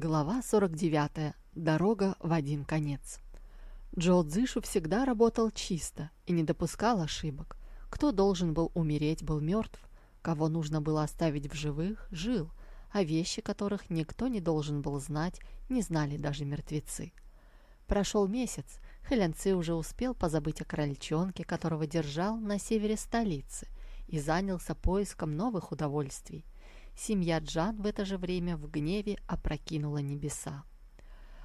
Глава 49. Дорога в один конец. Джо Цзышу всегда работал чисто и не допускал ошибок. Кто должен был умереть, был мертв. Кого нужно было оставить в живых, жил. А вещи, которых никто не должен был знать, не знали даже мертвецы. Прошел месяц. Хэлянцы уже успел позабыть о крольчонке, которого держал на севере столицы, и занялся поиском новых удовольствий. Семья Джан в это же время в гневе опрокинула небеса.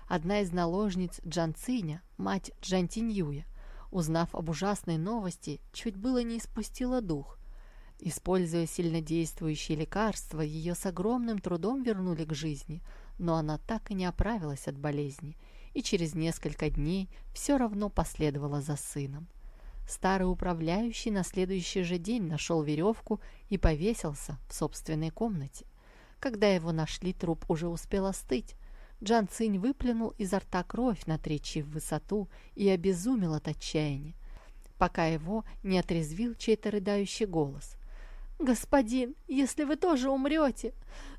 Одна из наложниц Джан Циня, мать Джан Тиньюя, узнав об ужасной новости, чуть было не испустила дух. Используя сильнодействующие лекарства, ее с огромным трудом вернули к жизни, но она так и не оправилась от болезни, и через несколько дней все равно последовала за сыном. Старый управляющий на следующий же день нашел веревку и повесился в собственной комнате. Когда его нашли, труп уже успел остыть. Джан Цинь выплюнул изо рта кровь на три в высоту и обезумел от отчаяния, пока его не отрезвил чей-то рыдающий голос. «Господин, если вы тоже умрете,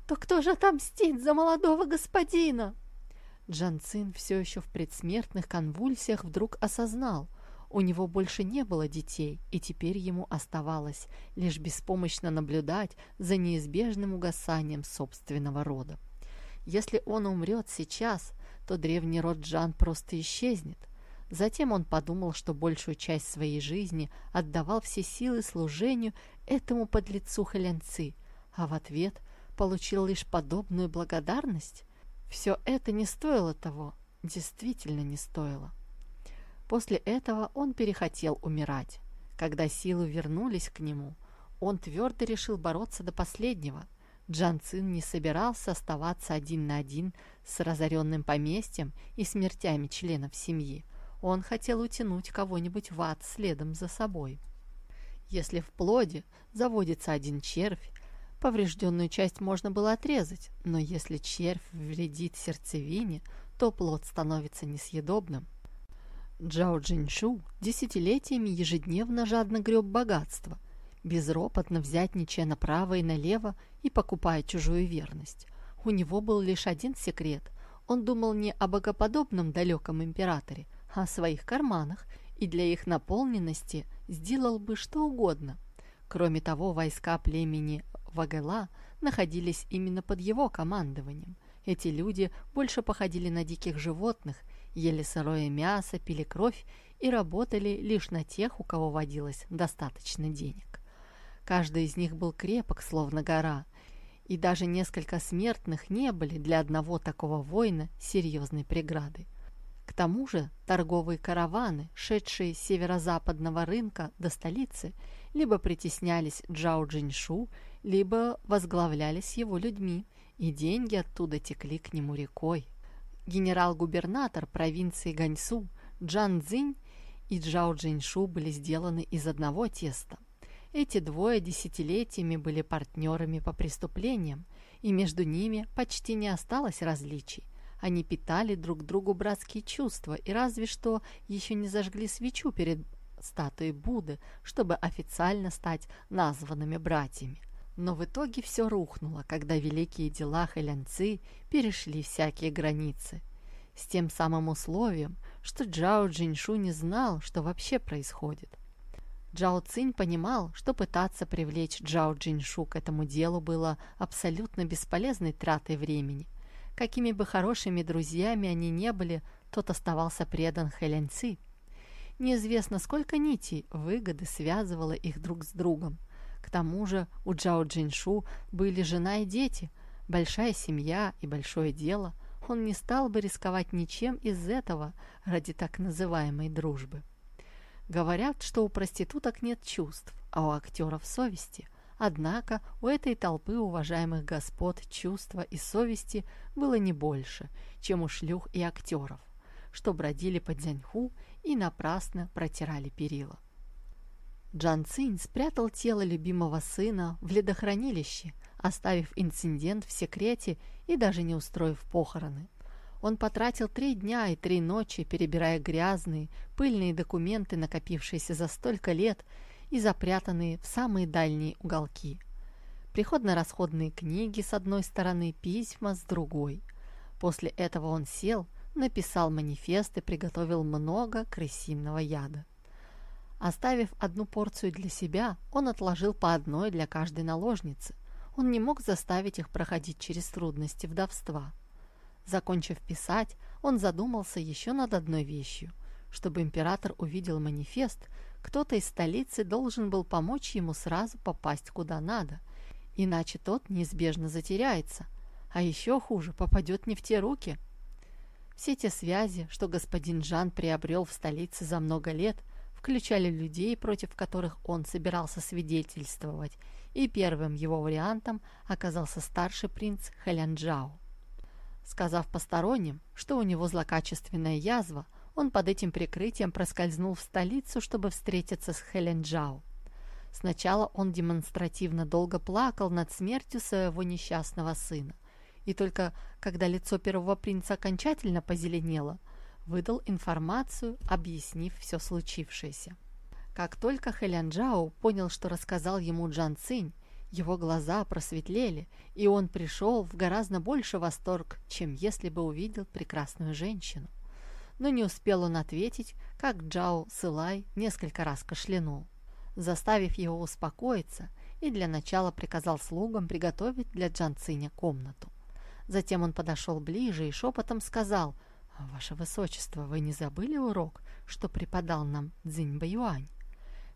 то кто же отомстит за молодого господина?» Джан Цин все еще в предсмертных конвульсиях вдруг осознал – у него больше не было детей, и теперь ему оставалось лишь беспомощно наблюдать за неизбежным угасанием собственного рода. Если он умрет сейчас, то древний род Джан просто исчезнет. Затем он подумал, что большую часть своей жизни отдавал все силы служению этому подлецу Хэлянцы, а в ответ получил лишь подобную благодарность. Все это не стоило того, действительно не стоило. После этого он перехотел умирать. Когда силы вернулись к нему, он твердо решил бороться до последнего. Джан Цин не собирался оставаться один на один с разоренным поместьем и смертями членов семьи. Он хотел утянуть кого-нибудь в ад следом за собой. Если в плоде заводится один червь, поврежденную часть можно было отрезать, но если червь вредит сердцевине, то плод становится несъедобным. Джао Джиншу десятилетиями ежедневно жадно греб богатство, безропотно взятничая направо и налево и покупая чужую верность. У него был лишь один секрет. Он думал не о богоподобном далеком императоре, а о своих карманах, и для их наполненности сделал бы что угодно. Кроме того, войска племени Вагела находились именно под его командованием. Эти люди больше походили на диких животных ели сырое мясо, пили кровь и работали лишь на тех, у кого водилось достаточно денег. Каждый из них был крепок, словно гора, и даже несколько смертных не были для одного такого воина серьезной преградой. К тому же торговые караваны, шедшие с северо-западного рынка до столицы, либо притеснялись Джао Джиньшу, либо возглавлялись его людьми, и деньги оттуда текли к нему рекой. Генерал-губернатор провинции Ганьсу Джан Цзинь и Джао Джиньшу были сделаны из одного теста. Эти двое десятилетиями были партнерами по преступлениям, и между ними почти не осталось различий. Они питали друг другу братские чувства и разве что еще не зажгли свечу перед статуей Будды, чтобы официально стать названными братьями. Но в итоге все рухнуло, когда великие дела Хэлянцы перешли всякие границы. С тем самым условием, что Джао Джиньшу не знал, что вообще происходит. Джао Цинь понимал, что пытаться привлечь Джао Джиньшу к этому делу было абсолютно бесполезной тратой времени. Какими бы хорошими друзьями они не были, тот оставался предан Хэлянцы. Неизвестно, сколько нитей выгоды связывало их друг с другом – к тому же у Джао Джиншу были жена и дети, большая семья и большое дело. Он не стал бы рисковать ничем из этого ради так называемой дружбы. Говорят, что у проституток нет чувств, а у актеров совести. Однако у этой толпы уважаемых господ чувства и совести было не больше, чем у шлюх и актеров, что бродили по Дзяньху и напрасно протирали перила. Джан Цинь спрятал тело любимого сына в ледохранилище, оставив инцидент в секрете и даже не устроив похороны. Он потратил три дня и три ночи, перебирая грязные, пыльные документы, накопившиеся за столько лет и запрятанные в самые дальние уголки. Приходно-расходные книги с одной стороны, письма с другой. После этого он сел, написал манифест и приготовил много крысиного яда. Оставив одну порцию для себя, он отложил по одной для каждой наложницы. Он не мог заставить их проходить через трудности вдовства. Закончив писать, он задумался еще над одной вещью. Чтобы император увидел манифест, кто-то из столицы должен был помочь ему сразу попасть куда надо, иначе тот неизбежно затеряется, а еще хуже, попадет не в те руки. Все те связи, что господин Жан приобрел в столице за много лет, включали людей, против которых он собирался свидетельствовать, и первым его вариантом оказался старший принц Хэлянджао. Сказав посторонним, что у него злокачественная язва, он под этим прикрытием проскользнул в столицу, чтобы встретиться с Хэленджао. Сначала он демонстративно долго плакал над смертью своего несчастного сына, и только когда лицо первого принца окончательно позеленело, выдал информацию, объяснив все случившееся. Как только Хэлянджао понял, что рассказал ему Джан Цинь, его глаза просветлели, и он пришел в гораздо больше восторг, чем если бы увидел прекрасную женщину. Но не успел он ответить, как Джао Сылай несколько раз кашлянул, заставив его успокоиться, и для начала приказал слугам приготовить для Джан Циня комнату. Затем он подошел ближе и шепотом сказал, «Ваше Высочество, вы не забыли урок, что преподал нам Цзинь Баюань?»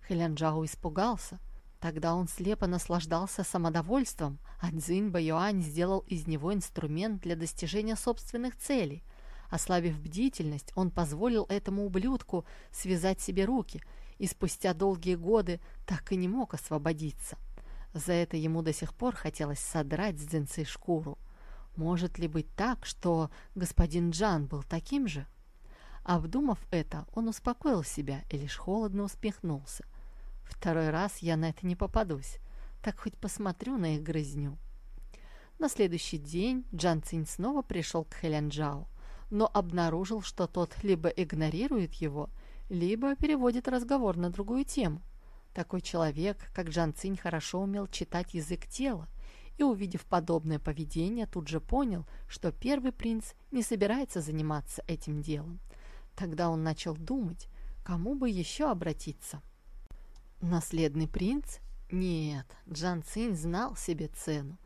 Хэлян Джао испугался – Тогда он слепо наслаждался самодовольством, а Цзинь Баюань сделал из него инструмент для достижения собственных целей. Ослабив бдительность, он позволил этому ублюдку связать себе руки, и спустя долгие годы так и не мог освободиться. За это ему до сих пор хотелось содрать с Дзинцы шкуру. Может ли быть так, что господин Джан был таким же? Обдумав это, он успокоил себя и лишь холодно усмехнулся. Второй раз я на это не попадусь. Так хоть посмотрю на их грызню. На следующий день Джан Цинь снова пришел к Хэлянджао, но обнаружил, что тот либо игнорирует его, либо переводит разговор на другую тему. Такой человек, как Джан Цинь, хорошо умел читать язык тела, и, увидев подобное поведение, тут же понял, что первый принц не собирается заниматься этим делом. Тогда он начал думать, кому бы еще обратиться. Наследный принц? Нет, Джан Цинь знал себе цену.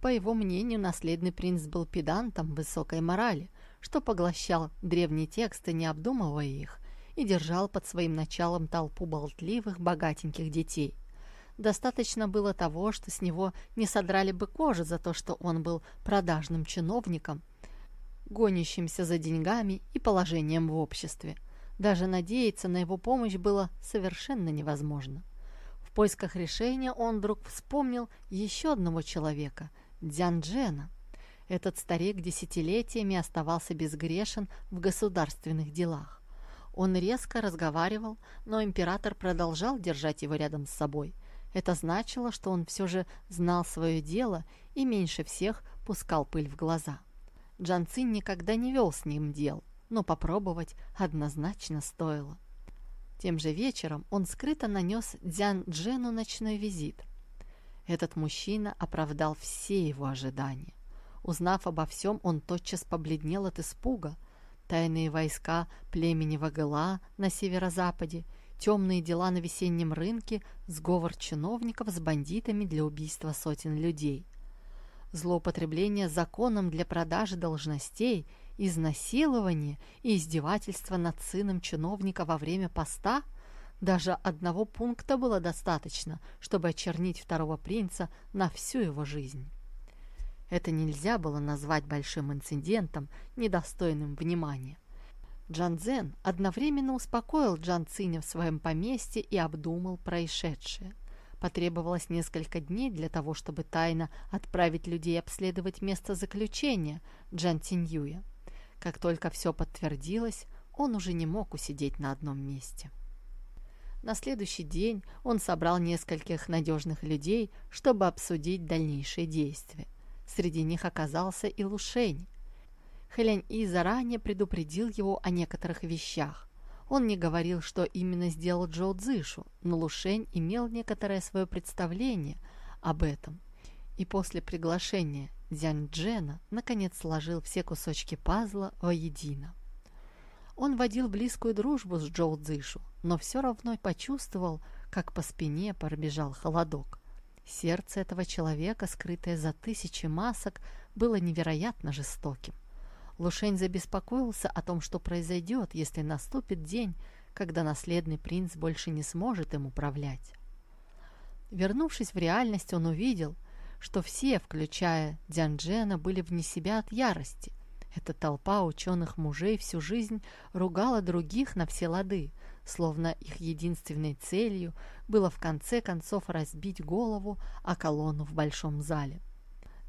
По его мнению, наследный принц был педантом высокой морали, что поглощал древние тексты, не обдумывая их, и держал под своим началом толпу болтливых, богатеньких детей. Достаточно было того, что с него не содрали бы кожи за то, что он был продажным чиновником, гонящимся за деньгами и положением в обществе – даже надеяться на его помощь было совершенно невозможно. В поисках решения он вдруг вспомнил еще одного человека – Дзян Джена. Этот старик десятилетиями оставался безгрешен в государственных делах. Он резко разговаривал, но император продолжал держать его рядом с собой. Это значило, что он все же знал свое дело и меньше всех пускал пыль в глаза. Джан Цин никогда не вел с ним дел – но попробовать однозначно стоило. Тем же вечером он скрыто нанес Дзян Джену ночной визит. Этот мужчина оправдал все его ожидания. Узнав обо всем, он тотчас побледнел от испуга. Тайные войска племени Вагыла на северо-западе, темные дела на весеннем рынке, сговор чиновников с бандитами для убийства сотен людей. Злоупотребление законом для продажи должностей – изнасилование и издевательство над сыном чиновника во время поста? Даже одного пункта было достаточно, чтобы очернить второго принца на всю его жизнь. Это нельзя было назвать большим инцидентом, недостойным внимания. Джан Цзэн одновременно успокоил Джан Циня в своем поместье и обдумал происшедшее. Потребовалось несколько дней для того, чтобы тайно отправить людей обследовать место заключения Джан Циньюя. Как только все подтвердилось, он уже не мог усидеть на одном месте. На следующий день он собрал нескольких надежных людей, чтобы обсудить дальнейшие действия. Среди них оказался и Лушень. Хэлянь И заранее предупредил его о некоторых вещах. Он не говорил, что именно сделал Джоу Цзышу, но Лушень имел некоторое свое представление об этом и после приглашения Дзянь Джена наконец сложил все кусочки пазла воедино. Он водил близкую дружбу с Джоу Цзышу, но все равно почувствовал, как по спине пробежал холодок. Сердце этого человека, скрытое за тысячи масок, было невероятно жестоким. Лушень забеспокоился о том, что произойдет, если наступит день, когда наследный принц больше не сможет им управлять. Вернувшись в реальность, он увидел, что все, включая Дзянджена, были вне себя от ярости. Эта толпа ученых мужей всю жизнь ругала других на все лады, словно их единственной целью было в конце концов разбить голову о колонну в большом зале.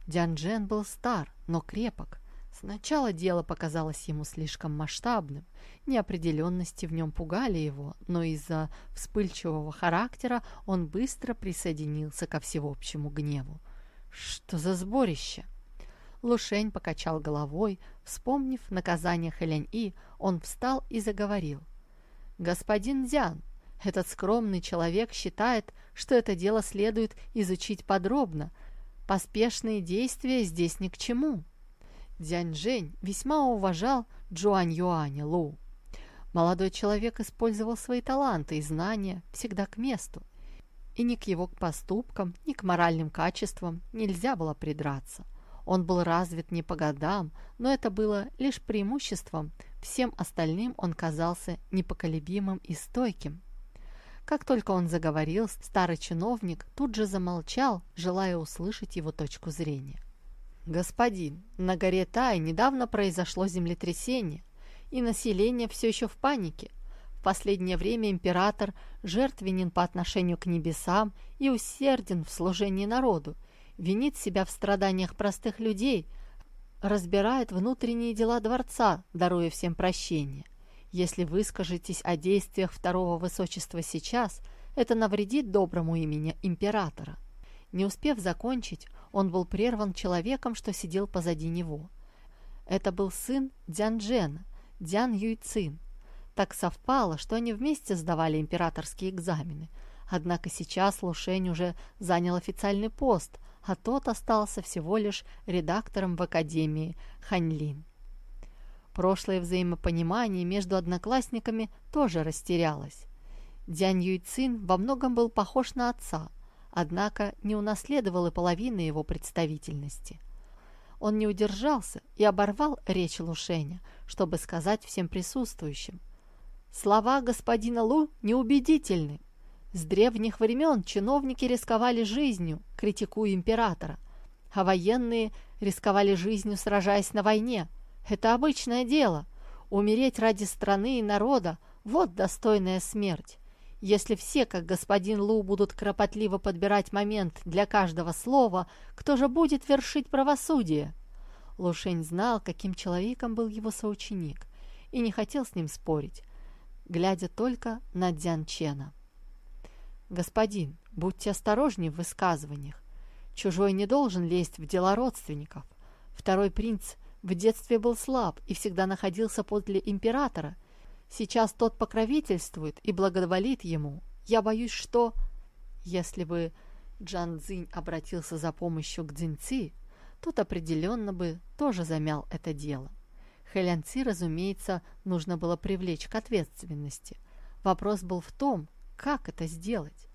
Дзянджен был стар, но крепок, Сначала дело показалось ему слишком масштабным, неопределенности в нем пугали его, но из-за вспыльчивого характера он быстро присоединился ко всеобщему гневу. «Что за сборище?» Лушень покачал головой, вспомнив наказание Хэлянь-И, он встал и заговорил. «Господин Дзян, этот скромный человек считает, что это дело следует изучить подробно. Поспешные действия здесь ни к чему». Дзянь-Жень весьма уважал Джуань Юаня Лу. Молодой человек использовал свои таланты и знания всегда к месту, и ни к его поступкам, ни к моральным качествам нельзя было придраться. Он был развит не по годам, но это было лишь преимуществом, всем остальным он казался непоколебимым и стойким. Как только он заговорил, старый чиновник тут же замолчал, желая услышать его точку зрения. «Господин, на горе Тай недавно произошло землетрясение, и население все еще в панике. В последнее время император жертвенен по отношению к небесам и усерден в служении народу, винит себя в страданиях простых людей, разбирает внутренние дела дворца, даруя всем прощение. Если вы скажетесь о действиях второго высочества сейчас, это навредит доброму имени императора». Не успев закончить, он был прерван человеком, что сидел позади него. Это был сын Дзян Джена, Дзян Юйцин. Так совпало, что они вместе сдавали императорские экзамены. Однако сейчас Лушень уже занял официальный пост, а тот остался всего лишь редактором в Академии Ханьлин. Прошлое взаимопонимание между одноклассниками тоже растерялось. Дзянь Юйцин во многом был похож на отца – однако не унаследовал и половины его представительности. Он не удержался и оборвал речь Лушеня, чтобы сказать всем присутствующим. Слова господина Лу неубедительны. С древних времен чиновники рисковали жизнью, критикуя императора, а военные рисковали жизнью, сражаясь на войне. Это обычное дело. Умереть ради страны и народа – вот достойная смерть. Если все, как господин Лу, будут кропотливо подбирать момент для каждого слова, кто же будет вершить правосудие? Лушень знал, каким человеком был его соученик, и не хотел с ним спорить, глядя только на Дзян Чена. «Господин, будьте осторожнее в высказываниях. Чужой не должен лезть в дела родственников. Второй принц в детстве был слаб и всегда находился подле императора – Сейчас тот покровительствует и благоволит ему. Я боюсь, что... Если бы Джан Цзинь обратился за помощью к Цзиньци, тот определенно бы тоже замял это дело. Хэлянци, разумеется, нужно было привлечь к ответственности. Вопрос был в том, как это сделать.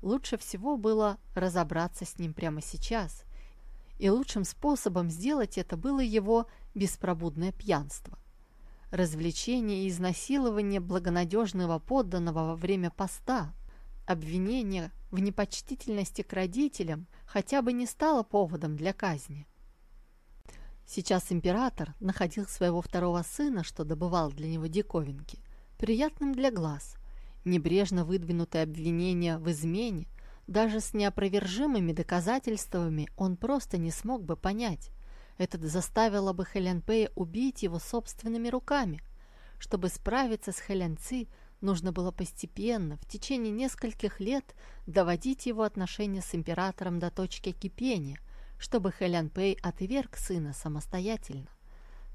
Лучше всего было разобраться с ним прямо сейчас, и лучшим способом сделать это было его беспробудное пьянство развлечение и изнасилование благонадежного подданного во время поста, обвинение в непочтительности к родителям хотя бы не стало поводом для казни. Сейчас император находил своего второго сына, что добывал для него диковинки, приятным для глаз. Небрежно выдвинутые обвинения в измене, даже с неопровержимыми доказательствами он просто не смог бы понять, это заставило бы Хэлян Пэя убить его собственными руками. Чтобы справиться с Хэлян Ци, нужно было постепенно, в течение нескольких лет, доводить его отношения с императором до точки кипения, чтобы Хэлян Пэй отверг сына самостоятельно.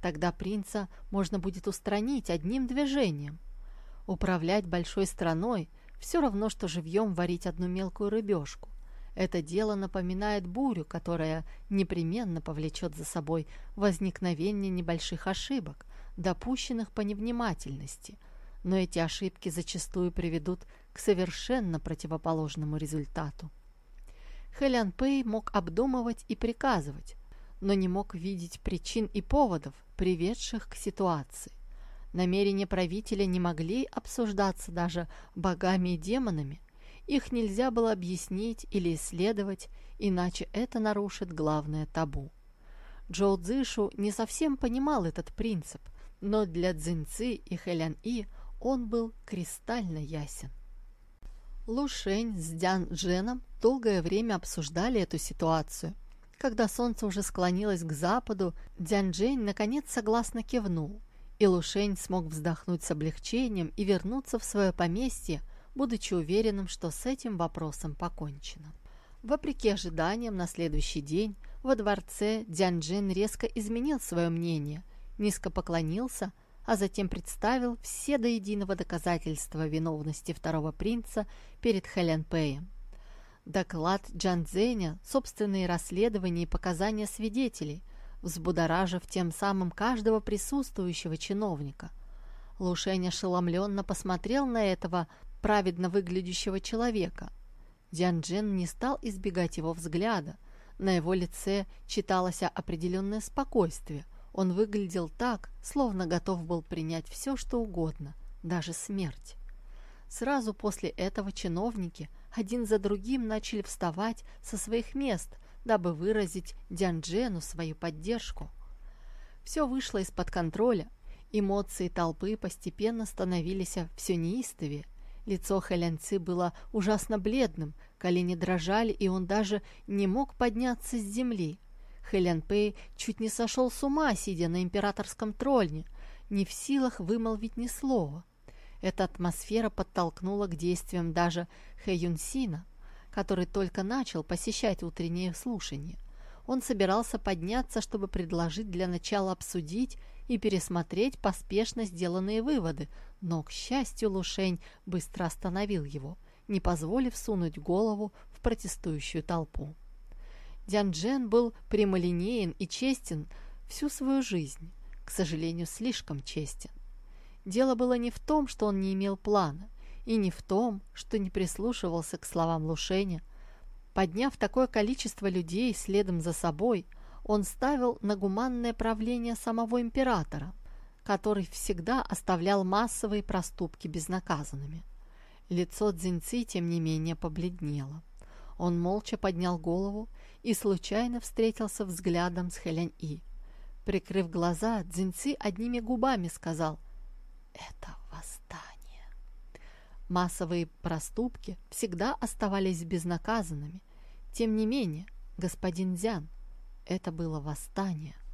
Тогда принца можно будет устранить одним движением. Управлять большой страной все равно, что живьем варить одну мелкую рыбешку. Это дело напоминает бурю, которая непременно повлечет за собой возникновение небольших ошибок, допущенных по невнимательности, но эти ошибки зачастую приведут к совершенно противоположному результату. Хэлиан Пэй мог обдумывать и приказывать, но не мог видеть причин и поводов, приведших к ситуации. Намерения правителя не могли обсуждаться даже богами и демонами. Их нельзя было объяснить или исследовать, иначе это нарушит главное табу. Джоу Цзышу не совсем понимал этот принцип, но для Цзиньцы и Хэлян И он был кристально ясен. Лу Шень с Дян Дженом долгое время обсуждали эту ситуацию. Когда солнце уже склонилось к западу, Дян Джень наконец согласно кивнул – и Лушень смог вздохнуть с облегчением и вернуться в свое поместье, будучи уверенным, что с этим вопросом покончено. Вопреки ожиданиям, на следующий день во дворце Дзянджин резко изменил свое мнение, низко поклонился, а затем представил все до единого доказательства виновности второго принца перед Хэлен Пэем. Доклад Джанзеня, собственные расследования и показания свидетелей, взбудоражив тем самым каждого присутствующего чиновника. Лушень ошеломленно посмотрел на этого праведно выглядящего человека. Дзянджин не стал избегать его взгляда. На его лице читалось определенное спокойствие. Он выглядел так, словно готов был принять все, что угодно, даже смерть. Сразу после этого чиновники один за другим начали вставать со своих мест – дабы выразить Дянджену свою поддержку. Все вышло из-под контроля, эмоции толпы постепенно становились все неистовее. Лицо Хэлянцы было ужасно бледным, колени дрожали, и он даже не мог подняться с земли. Хэлян Пэй чуть не сошел с ума, сидя на императорском трольне, не в силах вымолвить ни слова. Эта атмосфера подтолкнула к действиям даже Хэ Юнсина который только начал посещать утреннее слушание. Он собирался подняться, чтобы предложить для начала обсудить и пересмотреть поспешно сделанные выводы, но, к счастью, Лушень быстро остановил его, не позволив сунуть голову в протестующую толпу. Дянджен был прямолинеен и честен всю свою жизнь, к сожалению, слишком честен. Дело было не в том, что он не имел плана, и не в том, что не прислушивался к словам Лушеня. Подняв такое количество людей следом за собой, он ставил на гуманное правление самого императора, который всегда оставлял массовые проступки безнаказанными. Лицо Цзиньци, тем не менее, побледнело. Он молча поднял голову и случайно встретился взглядом с Хэлянь-И. Прикрыв глаза, Цзиньци одними губами сказал «Это восстание». Массовые проступки всегда оставались безнаказанными. Тем не менее, господин Зян, это было восстание –